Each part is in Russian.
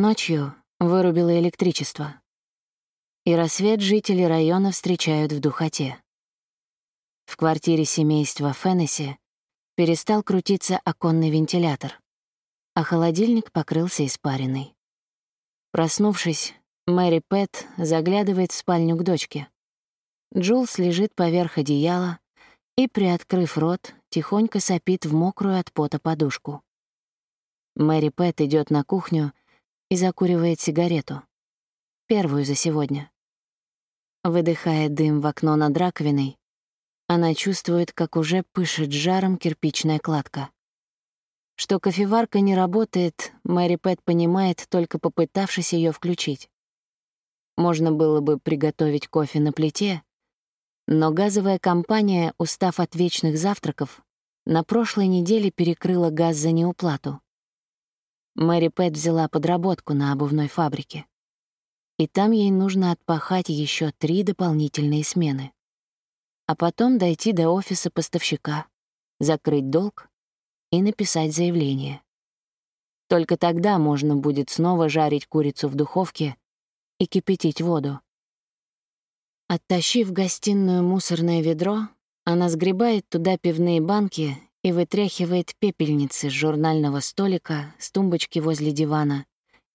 Ночью вырубило электричество. И рассвет жители района встречают в духоте. В квартире семейства Феннесси перестал крутиться оконный вентилятор, а холодильник покрылся испариной. Проснувшись, Мэри Пэт заглядывает в спальню к дочке. Джулс лежит поверх одеяла и, приоткрыв рот, тихонько сопит в мокрую от пота подушку. Мэри Пэт идет на кухню и закуривает сигарету. Первую за сегодня. Выдыхая дым в окно над раковиной, она чувствует, как уже пышет жаром кирпичная кладка. Что кофеварка не работает, Мэри Пэт понимает, только попытавшись ее включить. Можно было бы приготовить кофе на плите, но газовая компания, устав от вечных завтраков, на прошлой неделе перекрыла газ за неуплату. Мэри Пэт взяла подработку на обувной фабрике. И там ей нужно отпахать еще три дополнительные смены. А потом дойти до офиса поставщика, закрыть долг и написать заявление. Только тогда можно будет снова жарить курицу в духовке и кипятить воду. Оттащив в гостиную мусорное ведро, она сгребает туда пивные банки и вытряхивает пепельницы с журнального столика, с тумбочки возле дивана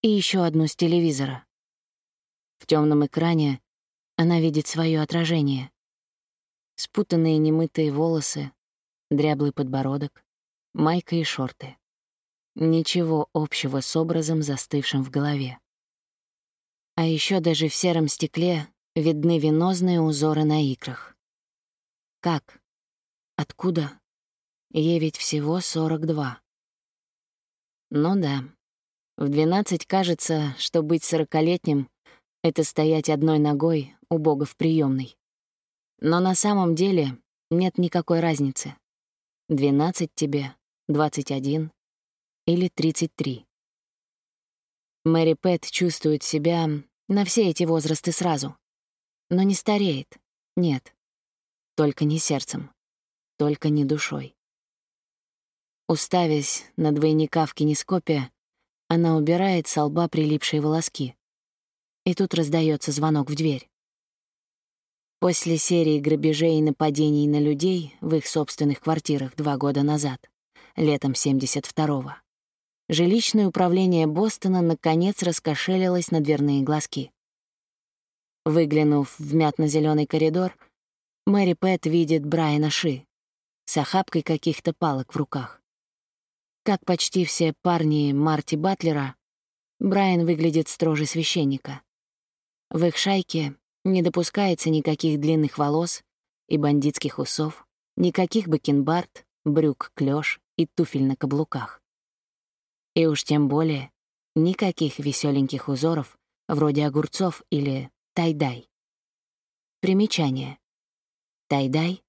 и еще одну с телевизора. В темном экране она видит свое отражение. Спутанные немытые волосы, дряблый подбородок, майка и шорты. Ничего общего с образом, застывшим в голове. А еще даже в сером стекле видны венозные узоры на икрах. Как? Откуда? Ей ведь всего 42. Ну да. В 12 кажется, что быть сорокалетним — это стоять одной ногой у бога в приемной. Но на самом деле нет никакой разницы. 12 тебе, 21 или 33. Мэри Пэт чувствует себя на все эти возрасты сразу. Но не стареет. Нет. Только не сердцем. Только не душой. Уставясь на двойника в кинескопе, она убирает с лба прилипшие волоски. И тут раздается звонок в дверь. После серии грабежей и нападений на людей в их собственных квартирах два года назад, летом 72-го, жилищное управление Бостона наконец раскошелилось на дверные глазки. Выглянув в мятно зеленый коридор, Мэри Пэт видит Брайана Ши с охапкой каких-то палок в руках. Как почти все парни Марти Батлера, Брайан выглядит строже священника. В их шайке не допускается никаких длинных волос и бандитских усов, никаких бакенбард, брюк клёш и туфель на каблуках. И уж тем более никаких веселеньких узоров, вроде огурцов или тайдай. Примечание. Тайдай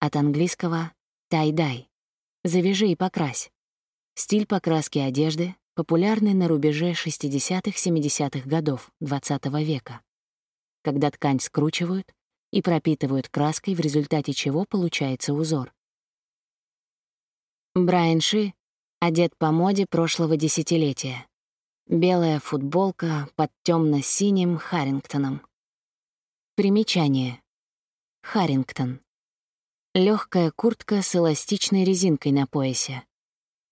от английского тайдай. Завяжи и покрась. Стиль покраски одежды, популярный на рубеже 60-70-х годов XX века когда ткань скручивают и пропитывают краской, в результате чего получается узор. Брайан Ши одет по моде прошлого десятилетия. Белая футболка под темно синим Харрингтоном. Примечание. Харрингтон. Легкая куртка с эластичной резинкой на поясе.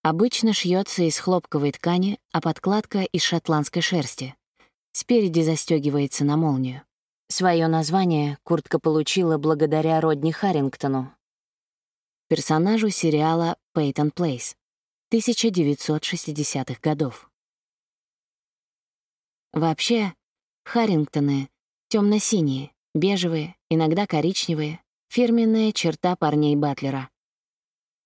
Обычно шьется из хлопковой ткани, а подкладка — из шотландской шерсти. Спереди застегивается на молнию. Свое название куртка получила благодаря Родни Харрингтону, персонажу сериала «Пейтон Плейс» 1960-х годов. Вообще, Харрингтоны темно синие бежевые, иногда коричневые, фирменная черта парней Батлера.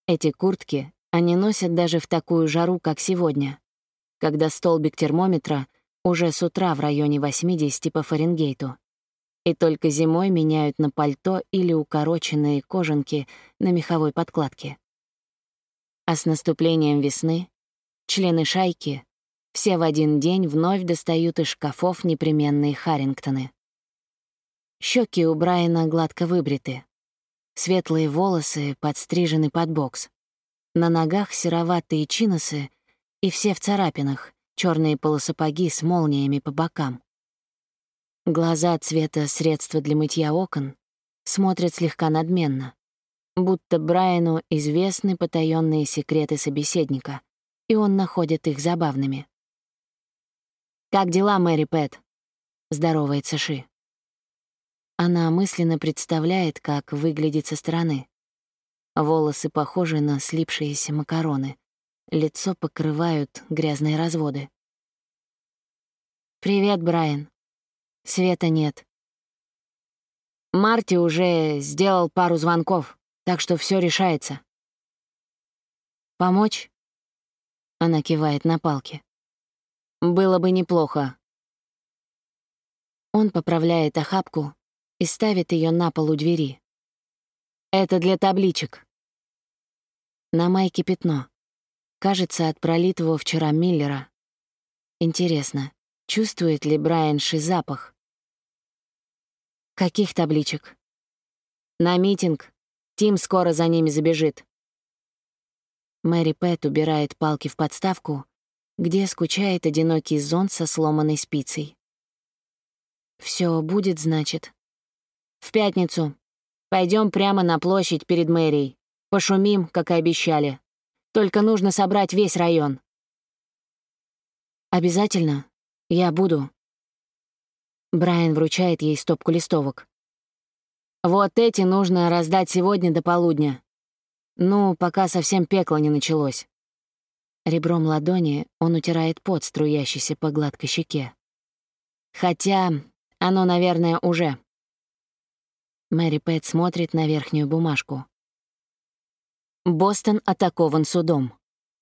Эти куртки они носят даже в такую жару, как сегодня, когда столбик термометра уже с утра в районе 80 по Фаренгейту и только зимой меняют на пальто или укороченные кожанки на меховой подкладке. А с наступлением весны члены шайки все в один день вновь достают из шкафов непременные Харрингтоны. Щеки у Брайана гладко выбриты. Светлые волосы подстрижены под бокс. На ногах сероватые чиносы и все в царапинах, черные полусапоги с молниями по бокам. Глаза цвета средства для мытья окон смотрят слегка надменно, будто Брайану известны потаённые секреты собеседника, и он находит их забавными. «Как дела, Мэри Пэт?» — здоровается Ши. Она мысленно представляет, как выглядит со стороны. Волосы похожи на слипшиеся макароны. Лицо покрывают грязные разводы. «Привет, Брайан. Света нет. Марти уже сделал пару звонков, так что все решается. Помочь? Она кивает на палке. Было бы неплохо. Он поправляет охапку и ставит ее на пол у двери. Это для табличек. На майке пятно. Кажется, от пролитого вчера Миллера. Интересно, чувствует ли Брайан Ши запах? Каких табличек? На митинг. Тим скоро за ними забежит. Мэри Пэт убирает палки в подставку, где скучает одинокий зонт со сломанной спицей. Все будет, значит. В пятницу. Пойдем прямо на площадь перед мэрией. Пошумим, как и обещали. Только нужно собрать весь район. Обязательно. Я буду. Брайан вручает ей стопку листовок. «Вот эти нужно раздать сегодня до полудня. Ну, пока совсем пекло не началось». Ребром ладони он утирает пот, струящийся по гладкой щеке. «Хотя оно, наверное, уже». Мэри Пэт смотрит на верхнюю бумажку. Бостон атакован судом.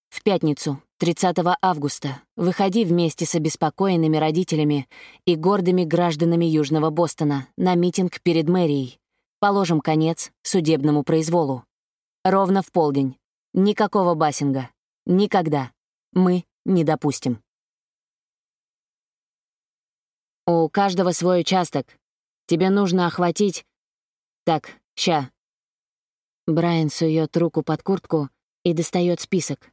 В пятницу, 30 августа, выходи вместе с обеспокоенными родителями и гордыми гражданами Южного Бостона на митинг перед мэрией. Положим конец судебному произволу. Ровно в полдень. Никакого бассинга. Никогда. Мы не допустим. У каждого свой участок. Тебе нужно охватить... Так, ща. Брайан сует руку под куртку и достает список.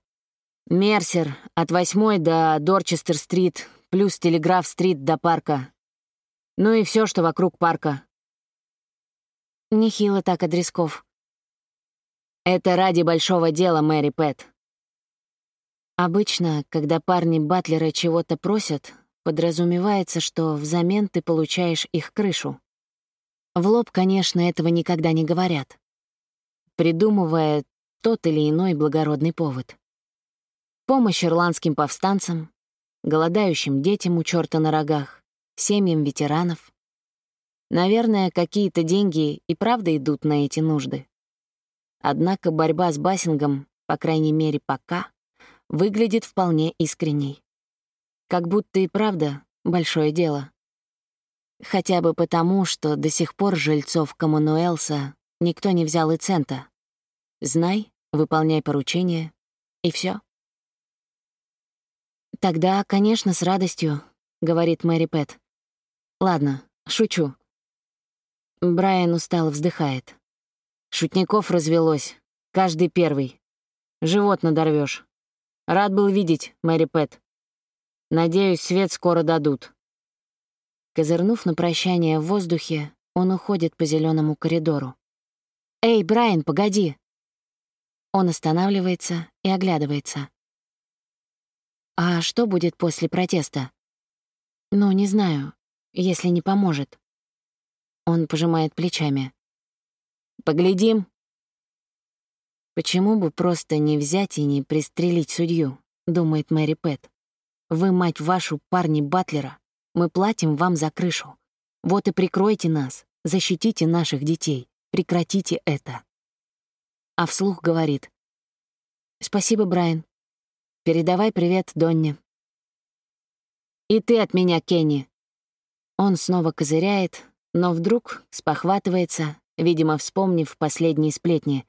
Мерсер от 8 до Дорчестер-стрит, плюс Телеграф-стрит до парка. Ну и все, что вокруг парка. Нехило так адресков. Это ради большого дела, Мэри Пэт. Обычно, когда парни Батлера чего-то просят, подразумевается, что взамен ты получаешь их крышу. В лоб, конечно, этого никогда не говорят, придумывая тот или иной благородный повод помощь ирландским повстанцам, голодающим детям у черта на рогах, семьям ветеранов. Наверное, какие-то деньги и правда идут на эти нужды. Однако борьба с бассингом, по крайней мере пока, выглядит вполне искренней. Как будто и правда большое дело. Хотя бы потому, что до сих пор жильцов Коммануэлса никто не взял и цента. Знай, выполняй поручения, и все. «Тогда, конечно, с радостью», — говорит Мэри Пэт. «Ладно, шучу». Брайан устало вздыхает. Шутников развелось. Каждый первый. Живот надорвешь. Рад был видеть, Мэри Пэт. Надеюсь, свет скоро дадут. Козырнув на прощание в воздухе, он уходит по зеленому коридору. «Эй, Брайан, погоди!» Он останавливается и оглядывается. А что будет после протеста? Ну, не знаю, если не поможет. Он пожимает плечами. Поглядим. Почему бы просто не взять и не пристрелить судью, думает Мэри Пэт. Вы, мать вашу, парни Батлера, мы платим вам за крышу. Вот и прикройте нас, защитите наших детей, прекратите это. А вслух говорит. Спасибо, Брайан. Передавай привет Донне. И ты от меня, Кенни. Он снова козыряет, но вдруг спохватывается, видимо, вспомнив последние сплетни,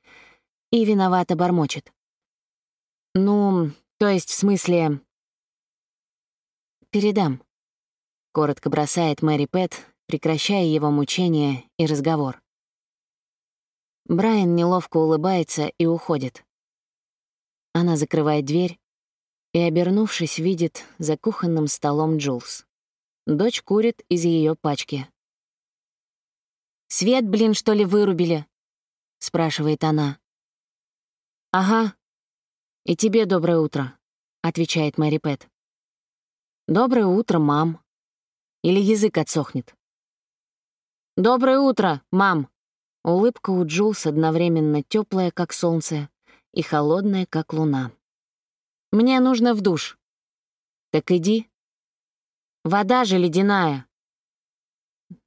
и виновато бормочет. Ну, то есть в смысле... Передам. Коротко бросает Мэри Пэт, прекращая его мучения и разговор. Брайан неловко улыбается и уходит. Она закрывает дверь, и, обернувшись, видит за кухонным столом Джулс. Дочь курит из ее пачки. «Свет, блин, что ли, вырубили?» — спрашивает она. «Ага. И тебе доброе утро», — отвечает Мэри Пэт. «Доброе утро, мам». Или язык отсохнет. «Доброе утро, мам!» Улыбка у Джулс одновременно теплая, как солнце, и холодная, как луна. «Мне нужно в душ». «Так иди». «Вода же ледяная».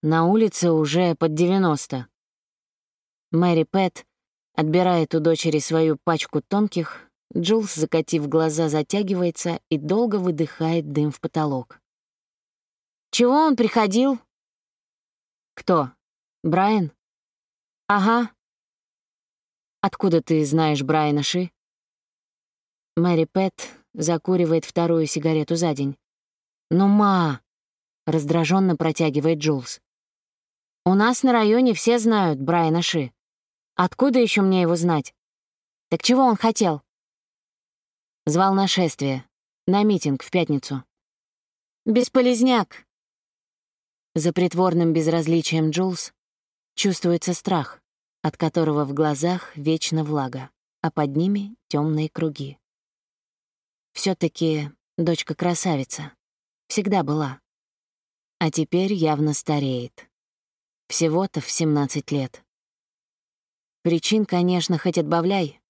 На улице уже под 90. Мэри Пэт отбирает у дочери свою пачку тонких, Джулс, закатив глаза, затягивается и долго выдыхает дым в потолок. «Чего он приходил?» «Кто? Брайан?» «Ага». «Откуда ты знаешь Брайана Ши?» Мэри Пэт закуривает вторую сигарету за день. «Ну, ма!» — раздраженно протягивает Джулс. «У нас на районе все знают Брайана Ши. Откуда еще мне его знать? Так чего он хотел?» Звал на шествие, на митинг в пятницу. «Бесполезняк!» За притворным безразличием Джулс чувствуется страх, от которого в глазах вечно влага, а под ними темные круги. все таки дочка красавица. Всегда была а теперь явно стареет. Всего-то в 17 лет. Причин, конечно, хоть отбавляй.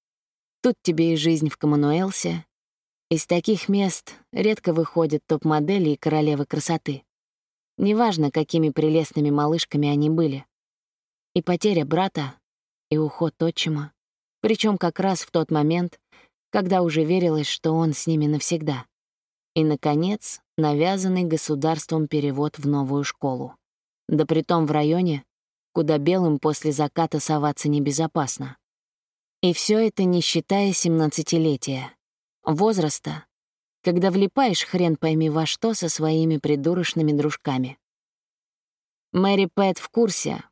Тут тебе и жизнь в Коммануэлсе. Из таких мест редко выходят топ-модели и королевы красоты. Неважно, какими прелестными малышками они были. И потеря брата, и уход отчима. Причем как раз в тот момент, когда уже верилось, что он с ними навсегда. И, наконец, навязанный государством перевод в новую школу. Да притом в районе, куда белым после заката соваться небезопасно. И все это не считая семнадцатилетия. Возраста, когда влипаешь хрен пойми во что со своими придурочными дружками. Мэри Пэт в курсе,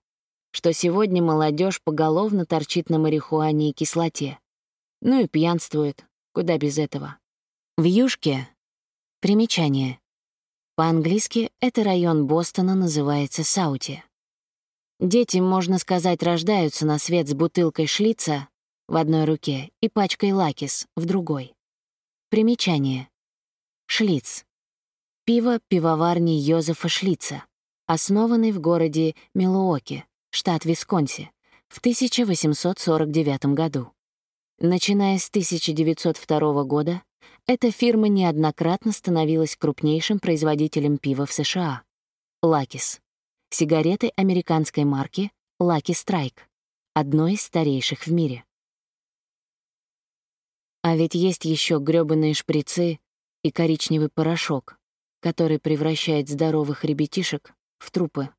что сегодня молодежь поголовно торчит на марихуане и кислоте. Ну и пьянствует, куда без этого. В Юшке Примечание. По-английски это район Бостона называется Саути. Дети, можно сказать, рождаются на свет с бутылкой шлица в одной руке и пачкой лакис в другой. Примечание. Шлиц. Пиво пивоварни Йозефа Шлица, основанный в городе Милуоки, штат Висконсин, в 1849 году. Начиная с 1902 года эта фирма неоднократно становилась крупнейшим производителем пива в США. Лакис. Сигареты американской марки Lucky Strike, одной из старейших в мире. А ведь есть еще грёбаные шприцы и коричневый порошок, который превращает здоровых ребятишек в трупы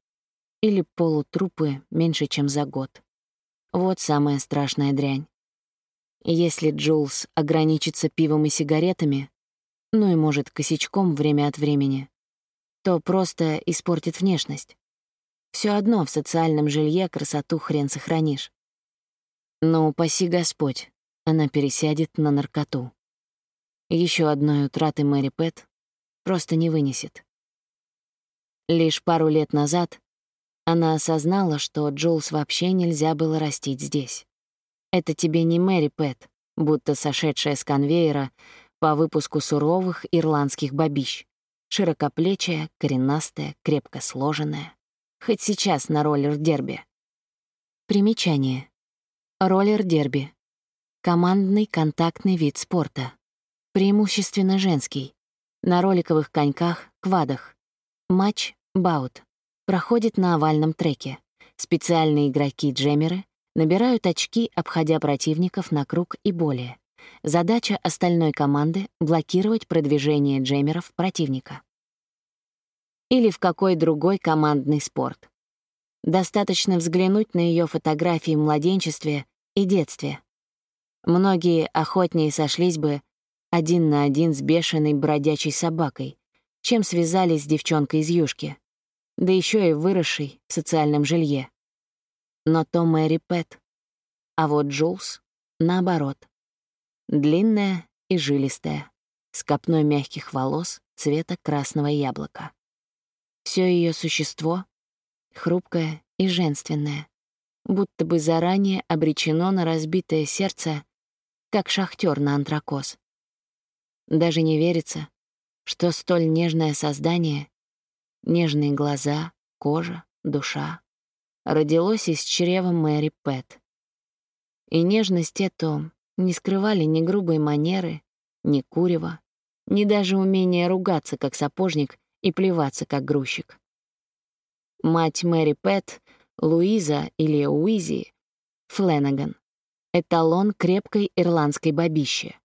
или полутрупы меньше, чем за год. Вот самая страшная дрянь. Если Джулс ограничится пивом и сигаретами, ну и, может, косячком время от времени, то просто испортит внешность. Все одно в социальном жилье красоту хрен сохранишь. Но упаси Господь, она пересядет на наркоту. Еще одной утраты Мэри Пэт просто не вынесет. Лишь пару лет назад она осознала, что Джулс вообще нельзя было растить здесь. Это тебе не Мэри Пэт, будто сошедшая с конвейера по выпуску суровых ирландских бабищ. Широкоплечая, коренастая, крепко сложенная. Хоть сейчас на роллер-дерби. Примечание. Роллер-дерби. Командный контактный вид спорта. Преимущественно женский. На роликовых коньках, квадах. Матч, баут. Проходит на овальном треке. Специальные игроки-джемеры Набирают очки, обходя противников на круг и более. Задача остальной команды — блокировать продвижение джемеров противника. Или в какой другой командный спорт. Достаточно взглянуть на ее фотографии в младенчестве и детстве. Многие охотнее сошлись бы один на один с бешеной бродячей собакой, чем связались с девчонкой из Юшки, да еще и выросшей в социальном жилье но то Мэри Пэт. А вот Джулс — наоборот. Длинная и жилистая. с копной мягких волос цвета красного яблока. Все ее существо — хрупкое и женственное, будто бы заранее обречено на разбитое сердце, как шахтер на антракоз. Даже не верится, что столь нежное создание, нежные глаза, кожа, душа, родилось из чрева Мэри Пэт. И нежность эту не скрывали ни грубые манеры, ни курева, ни даже умение ругаться, как сапожник, и плеваться, как грузчик. Мать Мэри Пэт, Луиза или Уизи, Фленаган, эталон крепкой ирландской бабищи.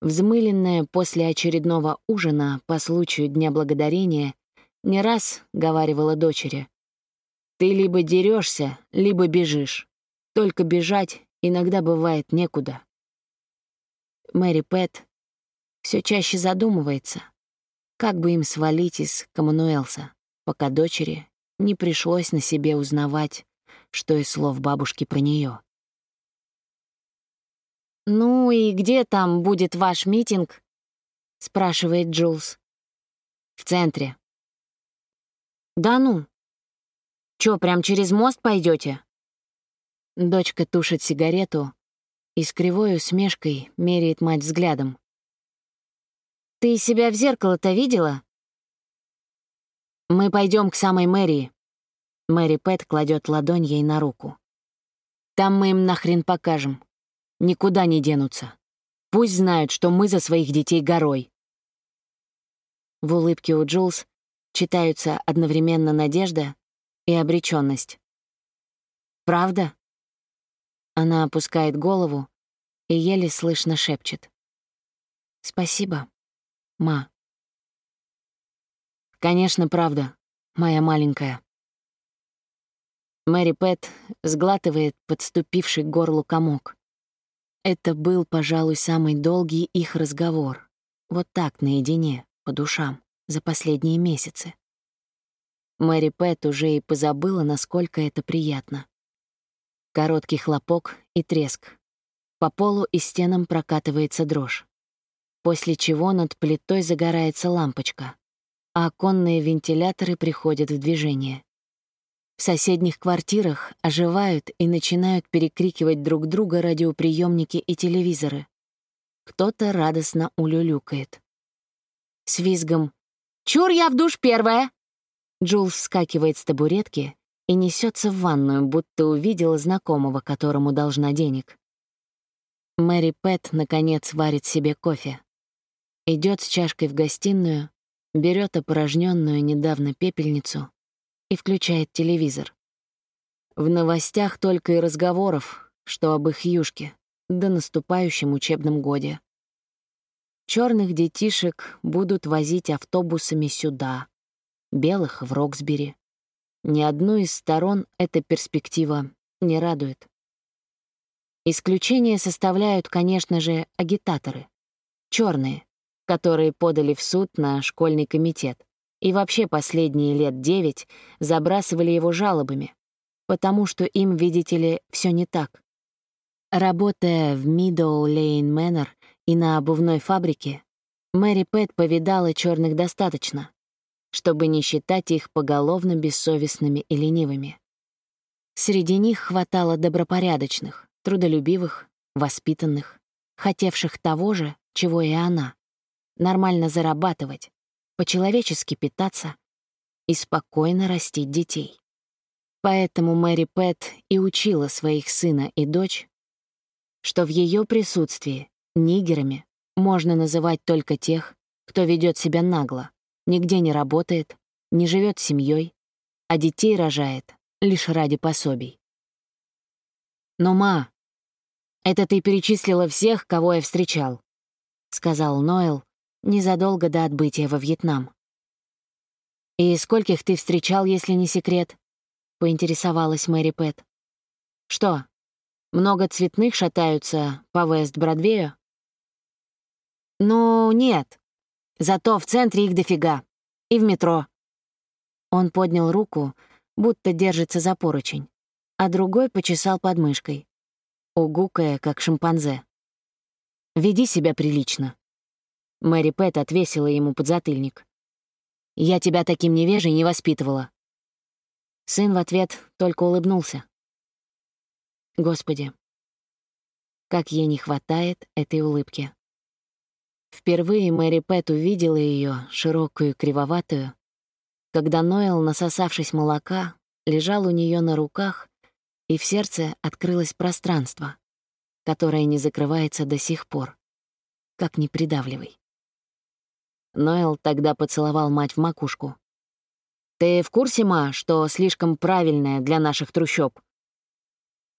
Взмыленная после очередного ужина по случаю Дня Благодарения, не раз говаривала дочери, «Ты либо дерешься, либо бежишь. Только бежать иногда бывает некуда». Мэри Пэт все чаще задумывается, как бы им свалить из Коммануэлса, пока дочери не пришлось на себе узнавать, что из слов бабушки про нее. «Ну и где там будет ваш митинг?» — спрашивает Джулс. «В центре». «Да ну? Чё, прям через мост пойдете? Дочка тушит сигарету и с кривой усмешкой меряет мать взглядом. «Ты себя в зеркало-то видела?» «Мы пойдем к самой мэрии». Мэри Пэт кладет ладонь ей на руку. «Там мы им нахрен покажем» никуда не денутся. Пусть знают, что мы за своих детей горой. В улыбке у Джулс читаются одновременно надежда и обреченность. «Правда?» Она опускает голову и еле слышно шепчет. «Спасибо, ма». «Конечно, правда, моя маленькая». Мэри Пэт сглатывает подступивший к горлу комок. Это был, пожалуй, самый долгий их разговор. Вот так, наедине, по душам, за последние месяцы. Мэри Пэт уже и позабыла, насколько это приятно. Короткий хлопок и треск. По полу и стенам прокатывается дрожь. После чего над плитой загорается лампочка, а оконные вентиляторы приходят в движение. В соседних квартирах оживают и начинают перекрикивать друг друга радиоприемники и телевизоры. Кто-то радостно улюлюкает. С визгом «Чур, я в душ первая!» Джул вскакивает с табуретки и несется в ванную, будто увидела знакомого, которому должна денег. Мэри Пэт, наконец, варит себе кофе. Идет с чашкой в гостиную, берет опорожненную недавно пепельницу и включает телевизор. В новостях только и разговоров, что об их юшке, до наступающем учебном годе. Черных детишек будут возить автобусами сюда, белых — в Роксбери. Ни одну из сторон эта перспектива не радует. Исключение составляют, конечно же, агитаторы. черные, которые подали в суд на школьный комитет и вообще последние лет девять забрасывали его жалобами, потому что им, видите ли, все не так. Работая в Мидоу Лейн Мэннер и на обувной фабрике, Мэри Пэт повидала черных достаточно, чтобы не считать их поголовно бессовестными и ленивыми. Среди них хватало добропорядочных, трудолюбивых, воспитанных, хотевших того же, чего и она — нормально зарабатывать, по-человечески питаться и спокойно растить детей. Поэтому Мэри Пэт и учила своих сына и дочь, что в ее присутствии нигерами можно называть только тех, кто ведет себя нагло, нигде не работает, не живет семьей, а детей рожает лишь ради пособий. «Но, ма, это ты перечислила всех, кого я встречал», — сказал Ноэл, незадолго до отбытия во Вьетнам. «И скольких ты встречал, если не секрет?» — поинтересовалась Мэри Пэт. «Что, много цветных шатаются по Вест-Бродвею?» «Ну, нет. Зато в центре их дофига. И в метро». Он поднял руку, будто держится за поручень, а другой почесал подмышкой, угукая, как шимпанзе. «Веди себя прилично». Мэри Пэт отвесила ему подзатыльник. «Я тебя таким невежей не воспитывала». Сын в ответ только улыбнулся. Господи, как ей не хватает этой улыбки. Впервые Мэри Пэт увидела ее, широкую, кривоватую, когда Ноэл, насосавшись молока, лежал у нее на руках, и в сердце открылось пространство, которое не закрывается до сих пор, как не придавливай. Ноэл тогда поцеловал мать в макушку. «Ты в курсе, ма, что слишком правильная для наших трущоб?»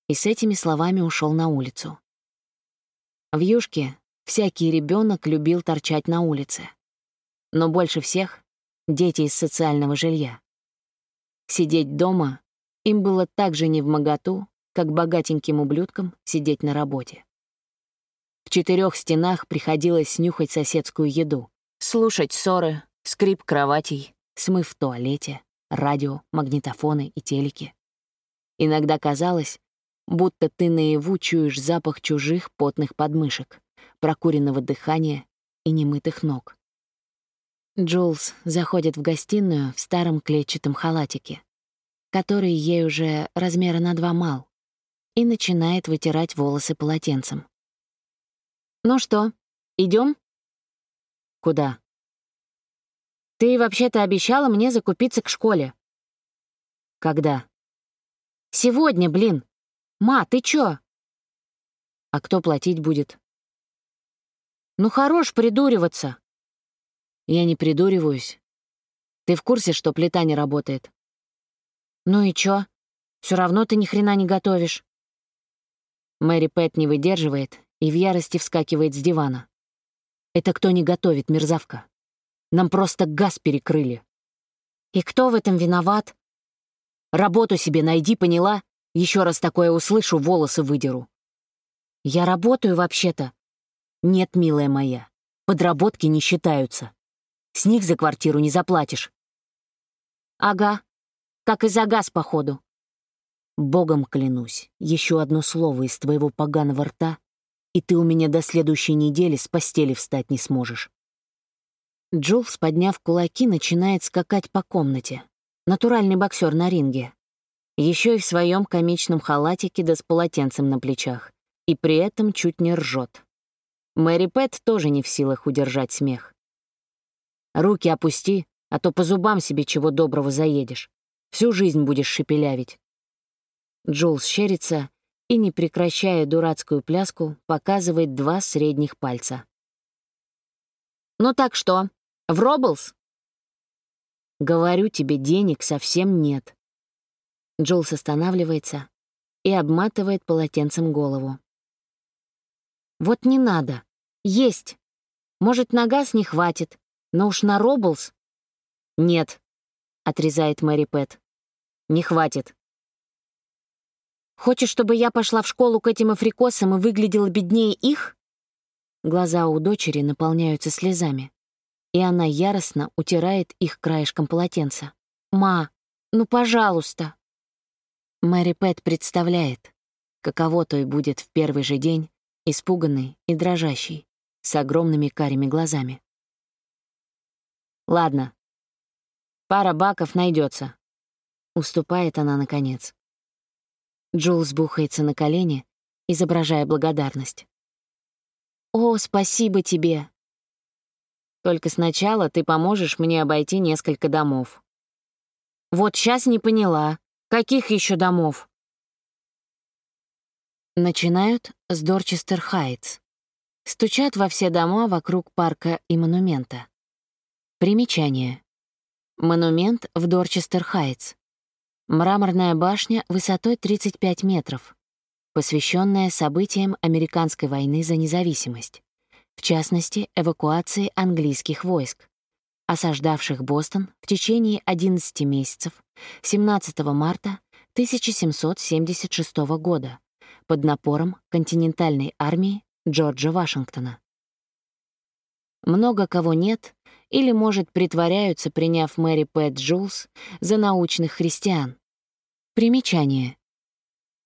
И с этими словами ушел на улицу. В Юшке всякий ребенок любил торчать на улице. Но больше всех — дети из социального жилья. Сидеть дома им было так же не в моготу, как богатеньким ублюдкам сидеть на работе. В четырех стенах приходилось снюхать соседскую еду, слушать ссоры, скрип кроватей, смыв в туалете, радио, магнитофоны и телеки. Иногда казалось, будто ты наяву чуешь запах чужих потных подмышек, прокуренного дыхания и немытых ног. Джулс заходит в гостиную в старом клетчатом халатике, который ей уже размера на два мал, и начинает вытирать волосы полотенцем. «Ну что, идем? «Куда?» «Ты вообще-то обещала мне закупиться к школе». «Когда?» «Сегодня, блин!» «Ма, ты чё?» «А кто платить будет?» «Ну хорош придуриваться!» «Я не придуриваюсь. Ты в курсе, что плита не работает?» «Ну и чё? Все равно ты ни хрена не готовишь». Мэри Пэт не выдерживает и в ярости вскакивает с дивана. «Это кто не готовит, мерзавка? Нам просто газ перекрыли». «И кто в этом виноват?» «Работу себе найди, поняла?» Еще раз такое услышу, волосы выдеру. Я работаю вообще-то. Нет, милая моя, подработки не считаются. С них за квартиру не заплатишь. Ага, как и за газ, походу. Богом клянусь, еще одно слово из твоего поганого рта, и ты у меня до следующей недели с постели встать не сможешь. Джулс, подняв кулаки, начинает скакать по комнате. Натуральный боксер на ринге, еще и в своем комичном халатике да с полотенцем на плечах, и при этом чуть не ржет. Мэри Пэт тоже не в силах удержать смех. «Руки опусти, а то по зубам себе чего доброго заедешь. Всю жизнь будешь шепелявить». Джулс щерится и, не прекращая дурацкую пляску, показывает два средних пальца. «Ну так что, в Роблс?» «Говорю тебе, денег совсем нет», Джулс останавливается и обматывает полотенцем голову. «Вот не надо. Есть. Может, на газ не хватит, но уж на Роблс...» «Нет», — отрезает Мэри Пэт. «Не хватит». «Хочешь, чтобы я пошла в школу к этим африкосам и выглядела беднее их?» Глаза у дочери наполняются слезами, и она яростно утирает их краешком полотенца. «Ма, ну, пожалуйста!» Мэри Пэт представляет, каково той будет в первый же день, испуганный и дрожащий, с огромными карими глазами. «Ладно, пара баков найдется, уступает она наконец. Джулс бухается на колени, изображая благодарность. «О, спасибо тебе!» «Только сначала ты поможешь мне обойти несколько домов». «Вот сейчас не поняла», Каких еще домов? Начинают с Дорчестер-Хайтс. Стучат во все дома вокруг парка и монумента. Примечание. Монумент в Дорчестер-Хайтс. Мраморная башня высотой 35 метров, посвященная событиям Американской войны за независимость, в частности, эвакуации английских войск, осаждавших Бостон в течение 11 месяцев 17 марта 1776 года под напором континентальной армии Джорджа Вашингтона. Много кого нет или, может, притворяются, приняв Мэри Пэт Джулс за научных христиан. Примечание.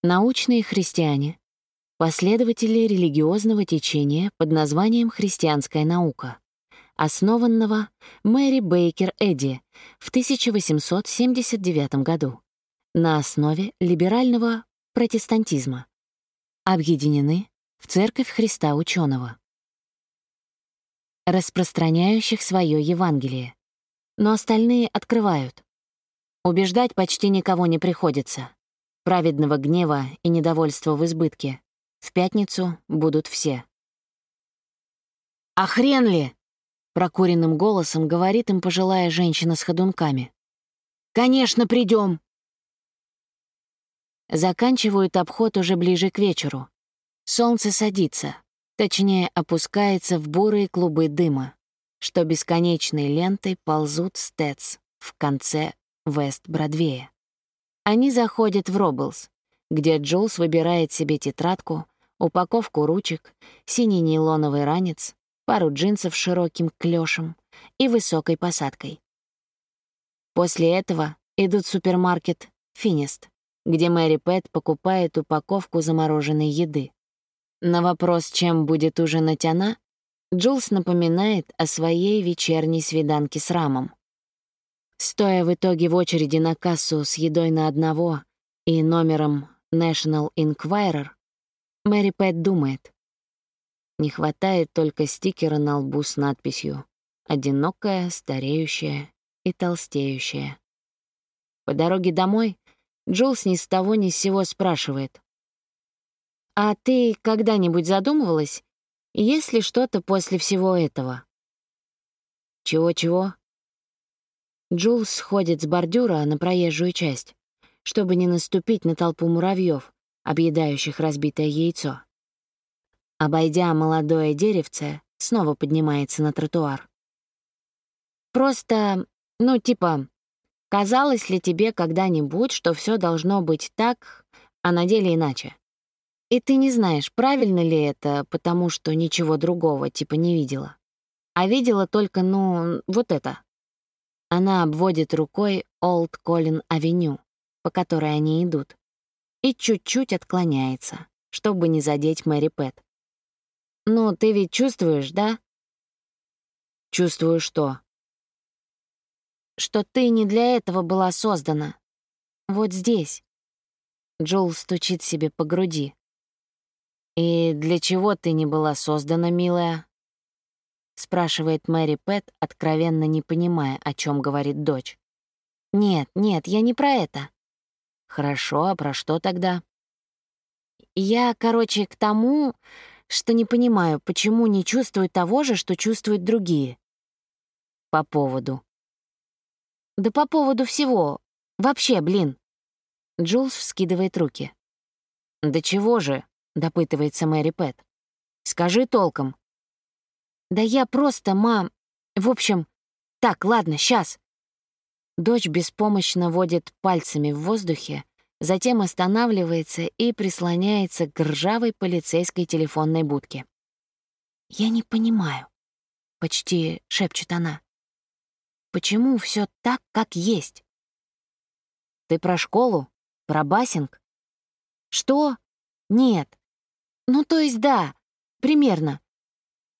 Научные христиане — последователи религиозного течения под названием христианская наука — основанного Мэри Бейкер Эдди в 1879 году на основе либерального протестантизма. Объединены в Церковь Христа Ученого, распространяющих свое Евангелие. Но остальные открывают. Убеждать почти никого не приходится. Праведного гнева и недовольства в избытке. В пятницу будут все. «А хрен ли?» — прокуренным голосом говорит им пожилая женщина с ходунками. «Конечно, придем. Заканчивают обход уже ближе к вечеру. Солнце садится, точнее, опускается в бурые клубы дыма, что бесконечной лентой ползут с в конце Вест-Бродвея. Они заходят в Роблс, где Джулс выбирает себе тетрадку, упаковку ручек, синий нейлоновый ранец, пару джинсов с широким клёшем и высокой посадкой. После этого идут в супермаркет «Финист», где Мэри Пэт покупает упаковку замороженной еды. На вопрос, чем будет ужинать она, Джулс напоминает о своей вечерней свиданке с Рамом. Стоя в итоге в очереди на кассу с едой на одного и номером National Enquirer, Мэри Пэт думает. Не хватает только стикера на лбу с надписью «Одинокая, стареющая и толстеющая». По дороге домой Джулс ни с того ни с сего спрашивает. «А ты когда-нибудь задумывалась, есть ли что-то после всего этого?» «Чего-чего?» Джулс сходит с бордюра на проезжую часть, чтобы не наступить на толпу муравьев, объедающих разбитое яйцо. Обойдя молодое деревце, снова поднимается на тротуар. «Просто, ну, типа, Казалось ли тебе когда-нибудь, что все должно быть так, а на деле иначе? И ты не знаешь, правильно ли это, потому что ничего другого типа не видела. А видела только, ну, вот это. Она обводит рукой Олд Коллин Авеню, по которой они идут, и чуть-чуть отклоняется, чтобы не задеть Мэри Пэт. «Ну, ты ведь чувствуешь, да?» «Чувствую что?» что ты не для этого была создана. Вот здесь. Джул стучит себе по груди. «И для чего ты не была создана, милая?» — спрашивает Мэри Пэт, откровенно не понимая, о чем говорит дочь. «Нет, нет, я не про это». «Хорошо, а про что тогда?» «Я, короче, к тому, что не понимаю, почему не чувствую того же, что чувствуют другие». «По поводу», да по поводу всего. Вообще, блин. Джулс вскидывает руки. «Да чего же?» — допытывается Мэри Пэт. «Скажи толком». «Да я просто, мам... В общем... Так, ладно, сейчас. Дочь беспомощно водит пальцами в воздухе, затем останавливается и прислоняется к ржавой полицейской телефонной будке. «Я не понимаю», — почти шепчет она. Почему все так, как есть? Ты про школу? Про бассинг? Что? Нет. Ну, то есть да, примерно.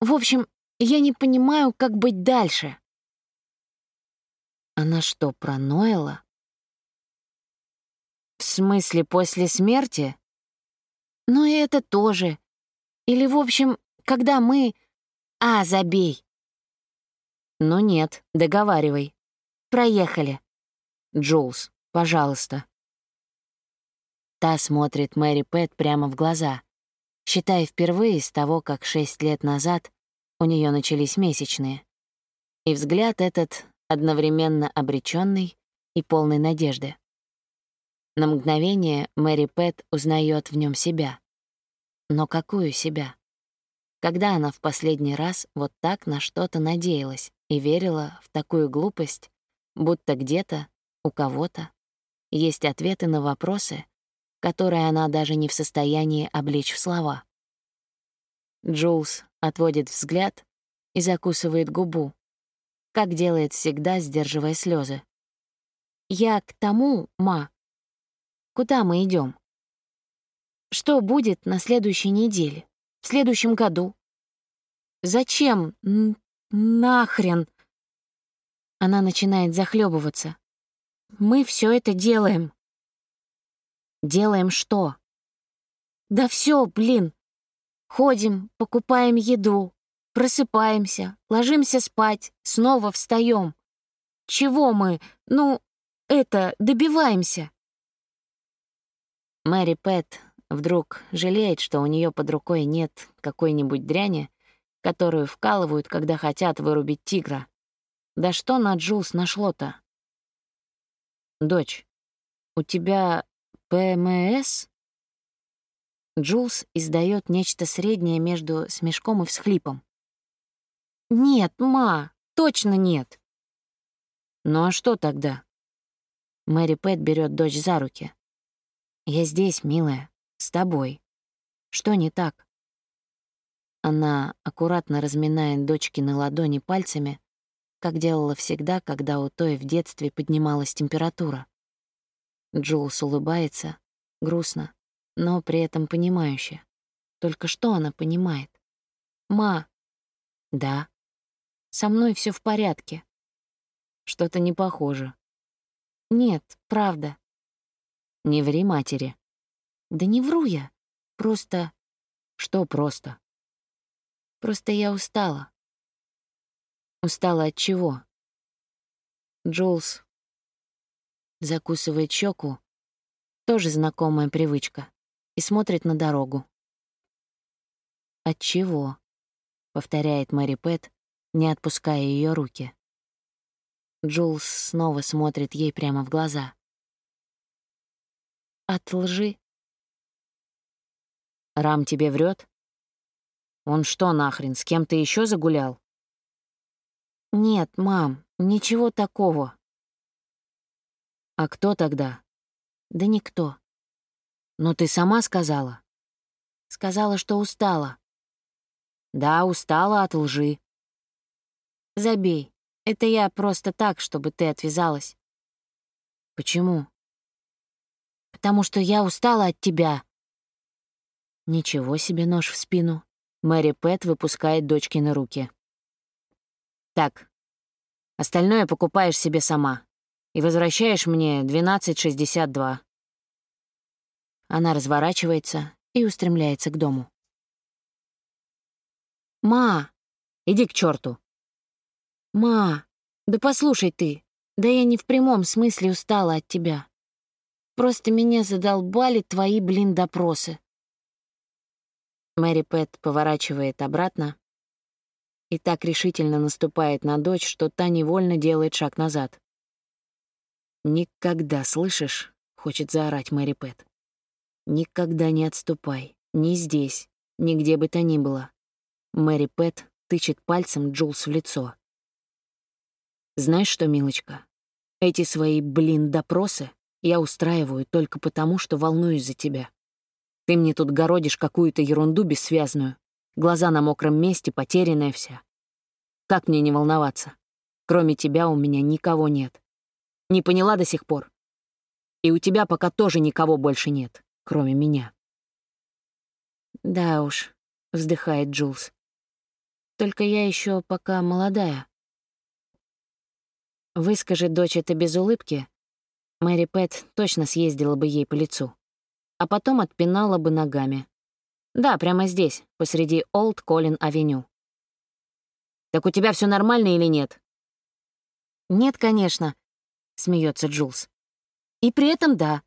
В общем, я не понимаю, как быть дальше. Она что, про Ноэла? В смысле, после смерти? Ну и это тоже. Или, в общем, когда мы... А, забей. «Ну нет, договаривай. Проехали. Джулс, пожалуйста». Та смотрит Мэри Пэт прямо в глаза, считая впервые с того, как шесть лет назад у нее начались месячные. И взгляд этот одновременно обреченный и полный надежды. На мгновение Мэри Пэт узнает в нем себя. Но какую себя? Когда она в последний раз вот так на что-то надеялась? и верила в такую глупость, будто где-то, у кого-то, есть ответы на вопросы, которые она даже не в состоянии облечь в слова. Джулс отводит взгляд и закусывает губу, как делает всегда, сдерживая слезы. «Я к тому, ма. Куда мы идем? Что будет на следующей неделе, в следующем году? Зачем нахрен? Она начинает захлебываться. Мы все это делаем. Делаем что? Да все, блин. Ходим, покупаем еду, просыпаемся, ложимся спать, снова встаем. Чего мы, ну, это, добиваемся? Мэри Пэт вдруг жалеет, что у нее под рукой нет какой-нибудь дряни, которую вкалывают, когда хотят вырубить тигра. Да что на Джулс нашло-то? «Дочь, у тебя ПМС?» Джулс издает нечто среднее между смешком и всхлипом. «Нет, ма, точно нет». «Ну а что тогда?» Мэри Пэт берет дочь за руки. «Я здесь, милая, с тобой. Что не так?» Она аккуратно разминает дочки на ладони пальцами, как делала всегда, когда у той в детстве поднималась температура. Джулс улыбается, грустно, но при этом понимающе. Только что она понимает? «Ма!» «Да». «Со мной все в порядке». «Что-то не похоже». «Нет, правда». «Не ври матери». «Да не вру я. Просто...» «Что просто?» «Просто я устала. Устала от чего? Джулс закусывает щеку, тоже знакомая привычка, и смотрит на дорогу. «От чего?» — повторяет Мэри Пэт, не отпуская ее руки. Джулс снова смотрит ей прямо в глаза. «От лжи?» «Рам тебе врет? Он что нахрен, с кем-то еще загулял?» «Нет, мам, ничего такого». «А кто тогда?» «Да никто». «Но ты сама сказала». «Сказала, что устала». «Да, устала от лжи». «Забей. Это я просто так, чтобы ты отвязалась». «Почему?» «Потому что я устала от тебя». Ничего себе нож в спину. Мэри Пэт выпускает дочки на руки. Так, остальное покупаешь себе сама и возвращаешь мне 12,62. Она разворачивается и устремляется к дому. «Ма!» «Иди к черту. «Ма! Да послушай ты, да я не в прямом смысле устала от тебя. Просто меня задолбали твои, блин, допросы». Мэри Пэт поворачивает обратно и так решительно наступает на дочь, что та невольно делает шаг назад. «Никогда, слышишь?» — хочет заорать Мэри Пэт. «Никогда не отступай. Ни здесь, ни где бы то ни было». Мэри Пэт тычет пальцем Джулс в лицо. «Знаешь что, милочка, эти свои, блин, допросы я устраиваю только потому, что волнуюсь за тебя. Ты мне тут городишь какую-то ерунду бессвязную, Глаза на мокром месте, потерянная вся. Как мне не волноваться? Кроме тебя у меня никого нет. Не поняла до сих пор? И у тебя пока тоже никого больше нет, кроме меня. Да уж, вздыхает Джулс. Только я еще пока молодая. Выскажи дочь это без улыбки, Мэри Пэт точно съездила бы ей по лицу, а потом отпинала бы ногами. Да, прямо здесь, посреди Олд Колони Авеню. Так у тебя все нормально или нет? Нет, конечно, смеется Джулс. И при этом да.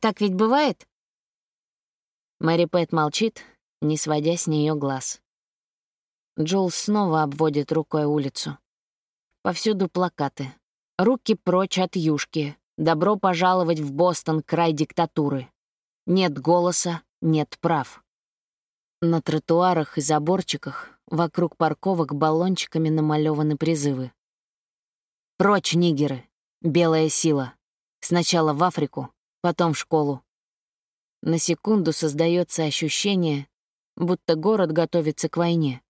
Так ведь бывает? Мэри Пэт молчит, не сводя с нее глаз. Джулс снова обводит рукой улицу. Повсюду плакаты. «Руки прочь от юшки. Добро пожаловать в Бостон, край диктатуры. Нет голоса, нет прав». На тротуарах и заборчиках вокруг парковок баллончиками намалеваны призывы. «Прочь, нигеры! Белая сила! Сначала в Африку, потом в школу». На секунду создается ощущение, будто город готовится к войне.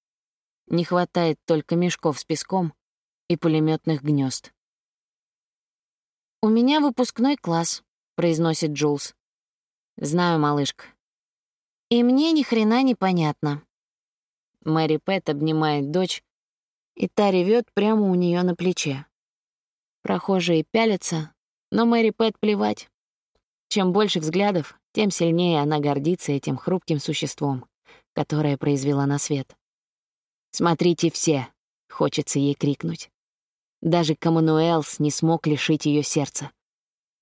Не хватает только мешков с песком и пулеметных гнезд. «У меня выпускной класс», — произносит Джулс. «Знаю, малышка. И мне ни хрена не понятно. Мэри Пэт обнимает дочь, и та ревет прямо у нее на плече. Прохожие пялятся, но Мэри Пэт плевать. Чем больше взглядов, тем сильнее она гордится этим хрупким существом, которое произвела на свет. «Смотрите все!» — хочется ей крикнуть. Даже Камануэлс не смог лишить ее сердца.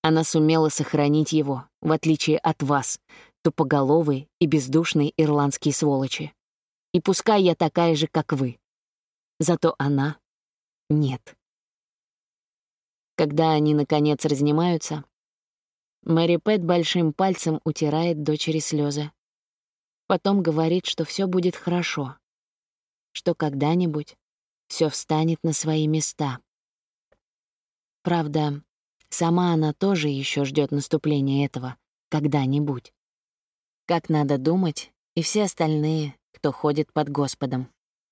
Она сумела сохранить его, в отличие от вас, тупоголовые и бездушные ирландские сволочи. И пускай я такая же, как вы. Зато она — нет. Когда они, наконец, разнимаются, Мэри Пэт большим пальцем утирает дочери слезы. Потом говорит, что все будет хорошо, что когда-нибудь все встанет на свои места. Правда, сама она тоже еще ждет наступления этого когда-нибудь. Как надо думать, и все остальные, кто ходит под Господом.